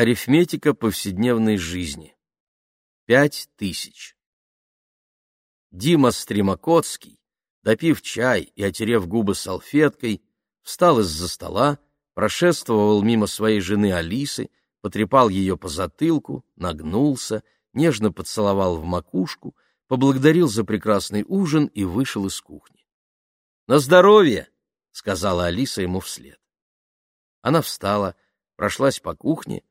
Арифметика повседневной жизни. Пять тысяч. Дима Стремокотский, допив чай и отерев губы салфеткой, встал из-за стола, прошествовал мимо своей жены Алисы, потрепал ее по затылку, нагнулся, нежно поцеловал в макушку, поблагодарил за прекрасный ужин и вышел из кухни. «На здоровье!» — сказала Алиса ему вслед. Она встала, прошлась по кухне,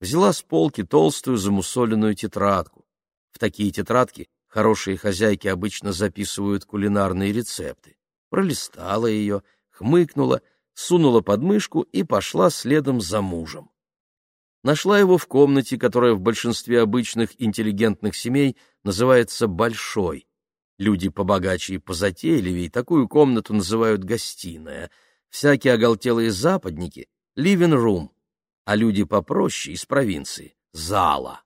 взяла с полки толстую замусоленную тетрадку. В такие тетрадки хорошие хозяйки обычно записывают кулинарные рецепты. Пролистала ее, хмыкнула, сунула под мышку и пошла следом за мужем. Нашла его в комнате, которая в большинстве обычных интеллигентных семей называется «большой». Люди побогаче и позатейливее такую комнату называют «гостиная». Всякие оголтелые западники — «living room», а люди попроще из провинции — «зала».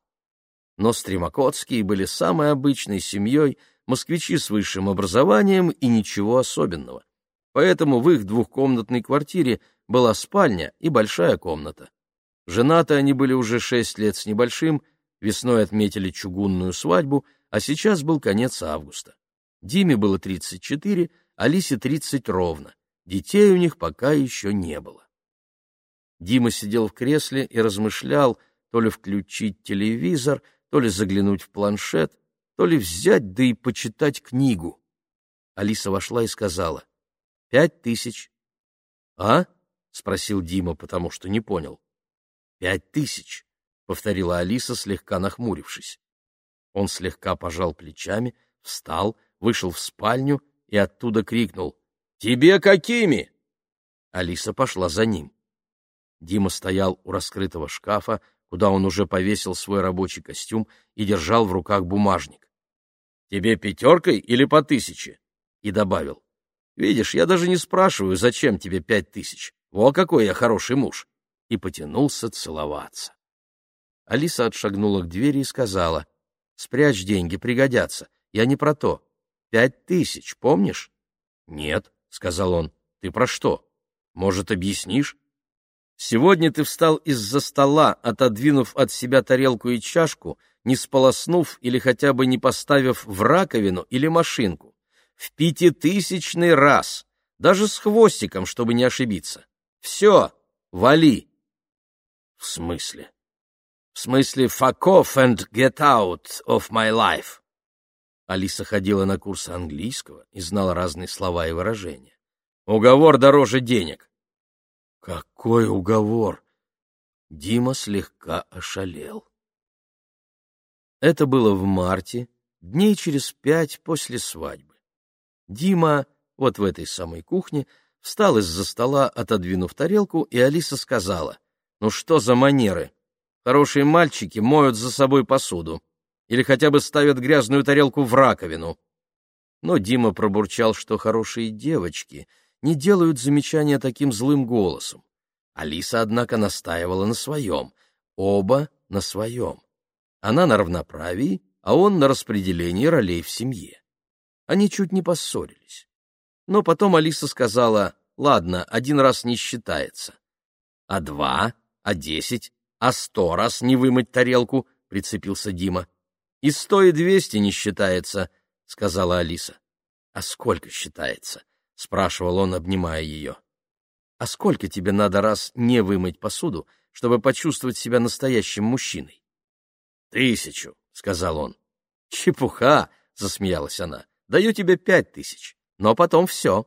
Но Стремокотские были самой обычной семьей, москвичи с высшим образованием и ничего особенного. Поэтому в их двухкомнатной квартире была спальня и большая комната. Женаты они были уже шесть лет с небольшим, весной отметили чугунную свадьбу, а сейчас был конец августа. Диме было 34, Алисе 30 ровно. Детей у них пока еще не было. Дима сидел в кресле и размышлял, то ли включить телевизор, то ли заглянуть в планшет, то ли взять, да и почитать книгу. Алиса вошла и сказала, «Пять тысяч». «А?» — спросил Дима, потому что не понял. «Пять тысяч», — повторила Алиса, слегка нахмурившись. Он слегка пожал плечами, встал, вышел в спальню и оттуда крикнул «Тебе какими?» Алиса пошла за ним. Дима стоял у раскрытого шкафа, куда он уже повесил свой рабочий костюм и держал в руках бумажник. «Тебе пятеркой или по тысяче?» И добавил. «Видишь, я даже не спрашиваю, зачем тебе пять тысяч. Во какой я хороший муж!» И потянулся целоваться. Алиса отшагнула к двери и сказала. «Спрячь деньги, пригодятся. Я не про то. Пять тысяч, помнишь?» «Нет», — сказал он. «Ты про что? Может, объяснишь?» Сегодня ты встал из-за стола, отодвинув от себя тарелку и чашку, не сполоснув или хотя бы не поставив в раковину или машинку. В пятитысячный раз, даже с хвостиком, чтобы не ошибиться. Все, вали. В смысле? В смысле fuck off and get out of my life. Алиса ходила на курсы английского и знала разные слова и выражения. Уговор дороже денег. Какой уговор? Дима слегка ошалел. Это было в марте, дней через пять после свадьбы. Дима, вот в этой самой кухне, встал из-за стола, отодвинув тарелку, и Алиса сказала, «Ну что за манеры? Хорошие мальчики моют за собой посуду или хотя бы ставят грязную тарелку в раковину». Но Дима пробурчал, что хорошие девочки — не делают замечания таким злым голосом. Алиса, однако, настаивала на своем, оба на своем. Она на равноправии, а он на распределении ролей в семье. Они чуть не поссорились. Но потом Алиса сказала, ладно, один раз не считается. А два, а десять, а сто раз не вымыть тарелку, прицепился Дима. И сто и двести не считается, сказала Алиса. А сколько считается? — спрашивал он, обнимая ее. «А сколько тебе надо раз не вымыть посуду, чтобы почувствовать себя настоящим мужчиной?» «Тысячу», — сказал он. «Чепуха!» — засмеялась она. «Даю тебе пять тысяч, но потом все».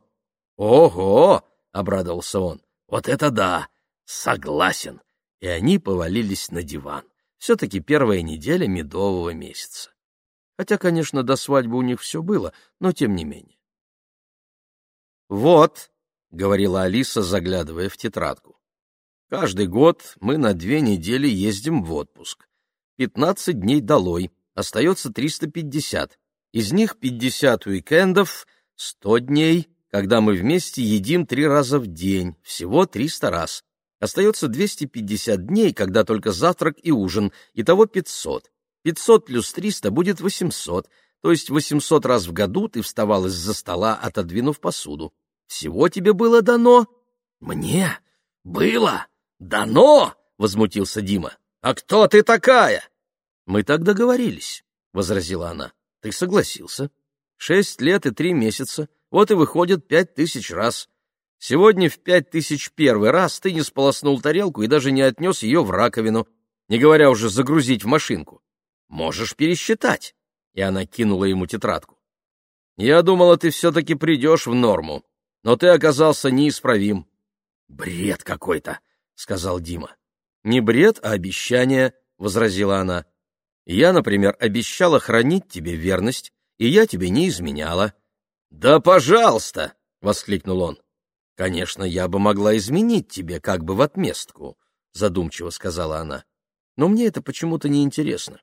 «Ого!» — обрадовался он. «Вот это да! Согласен!» И они повалились на диван. Все-таки первая неделя медового месяца. Хотя, конечно, до свадьбы у них все было, но тем не менее. «Вот», — говорила Алиса, заглядывая в тетрадку, — «каждый год мы на две недели ездим в отпуск. Пятнадцать дней долой, остается триста пятьдесят. Из них пятьдесят уикендов, сто дней, когда мы вместе едим три раза в день, всего триста раз. Остается двести пятьдесят дней, когда только завтрак и ужин, итого пятьсот. Пятьсот плюс триста будет восемьсот, то есть восемьсот раз в году ты вставал из-за стола, отодвинув посуду. Всего тебе было дано? Мне? Было? Дано? Возмутился Дима. «А кто ты такая?» «Мы так договорились», — возразила она. «Ты согласился. Шесть лет и три месяца, вот и выходит пять тысяч раз. Сегодня в пять тысяч первый раз ты не сполоснул тарелку и даже не отнес ее в раковину, не говоря уже загрузить в машинку. Можешь пересчитать. И она кинула ему тетрадку. Я думала, ты все-таки придешь в норму, но ты оказался неисправим. Бред какой-то, сказал Дима. Не бред, а обещание, возразила она. Я, например, обещала хранить тебе верность, и я тебе не изменяла. Да, пожалуйста, воскликнул он. Конечно, я бы могла изменить тебе как бы в отместку, задумчиво сказала она. Но мне это почему-то не интересно.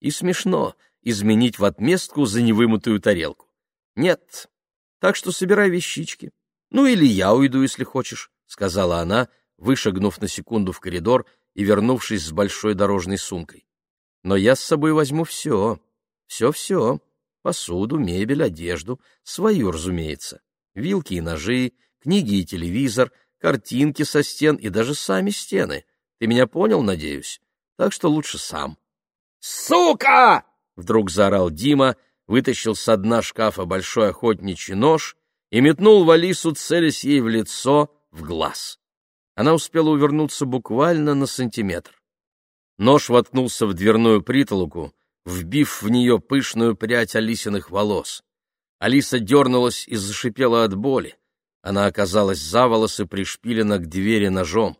И смешно изменить в отместку за невымытую тарелку. Нет. Так что собирай вещички. Ну или я уйду, если хочешь, сказала она, вышагнув на секунду в коридор и вернувшись с большой дорожной сумкой. Но я с собой возьму все. Все-все. Посуду, мебель, одежду. Свою, разумеется. Вилки и ножи, книги и телевизор, картинки со стен и даже сами стены. Ты меня понял, надеюсь? Так что лучше сам. «Сука!» — вдруг заорал Дима, вытащил с дна шкафа большой охотничий нож и метнул в Алису, целясь ей в лицо, в глаз. Она успела увернуться буквально на сантиметр. Нож воткнулся в дверную притолоку, вбив в нее пышную прядь Алисиных волос. Алиса дернулась и зашипела от боли. Она оказалась за волосы пришпилена к двери ножом.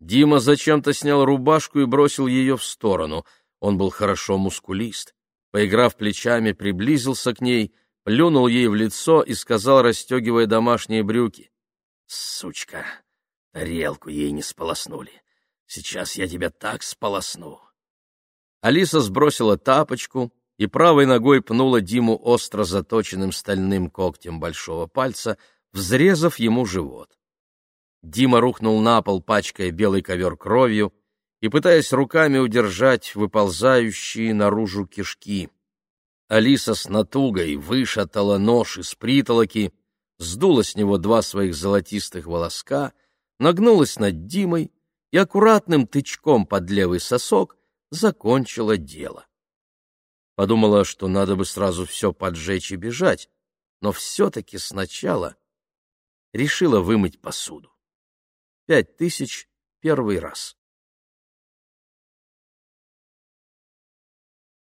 Дима зачем-то снял рубашку и бросил ее в сторону. Он был хорошо мускулист. Поиграв плечами, приблизился к ней, плюнул ей в лицо и сказал, расстегивая домашние брюки. «Сучка, тарелку ей не сполоснули. Сейчас я тебя так сполосну». Алиса сбросила тапочку и правой ногой пнула Диму остро заточенным стальным когтем большого пальца взрезав ему живот. Дима рухнул на пол, пачкая белый ковер кровью и пытаясь руками удержать выползающие наружу кишки. Алиса с натугой вышатала нож из притолоки, сдула с него два своих золотистых волоска, нагнулась над Димой и аккуратным тычком под левый сосок закончила дело. Подумала, что надо бы сразу все поджечь и бежать, но все-таки сначала решила вымыть посуду. Пять тысяч первый раз.